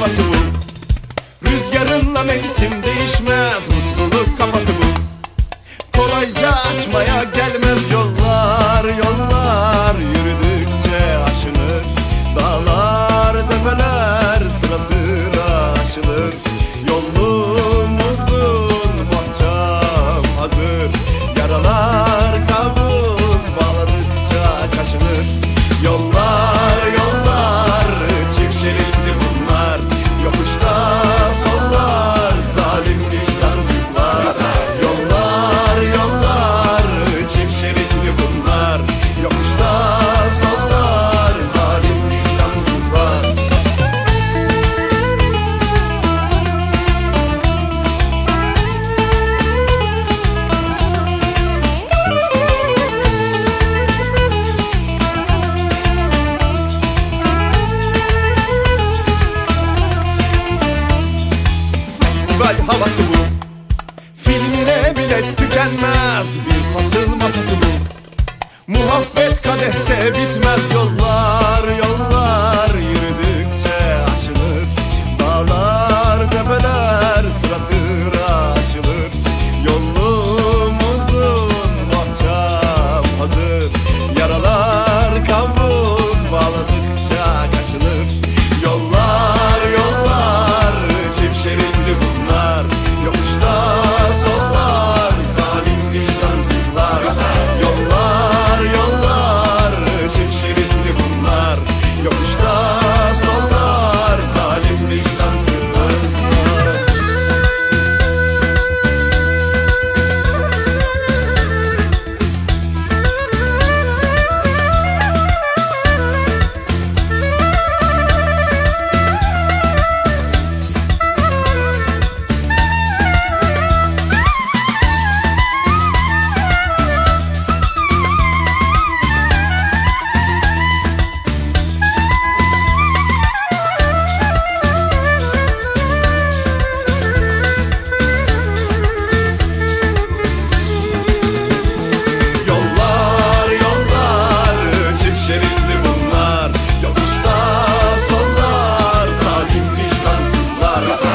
havası bu. Rüzgarınla mevsim değişmez Mutluluk kafası bu. Kolayca açmaya gelmez yollar yollar Yürüdükçe aşınır. Dağlar tepeler sıra sıra aşılır. Yolum uzun bohçam hazır. Yaralar kabuk bağladıkça kaşınır. Yollar sineması bu? Filmine bilet tükenmez Bir fasıl masası bu. Muhabbet kadehte bitmez yollar. guitarra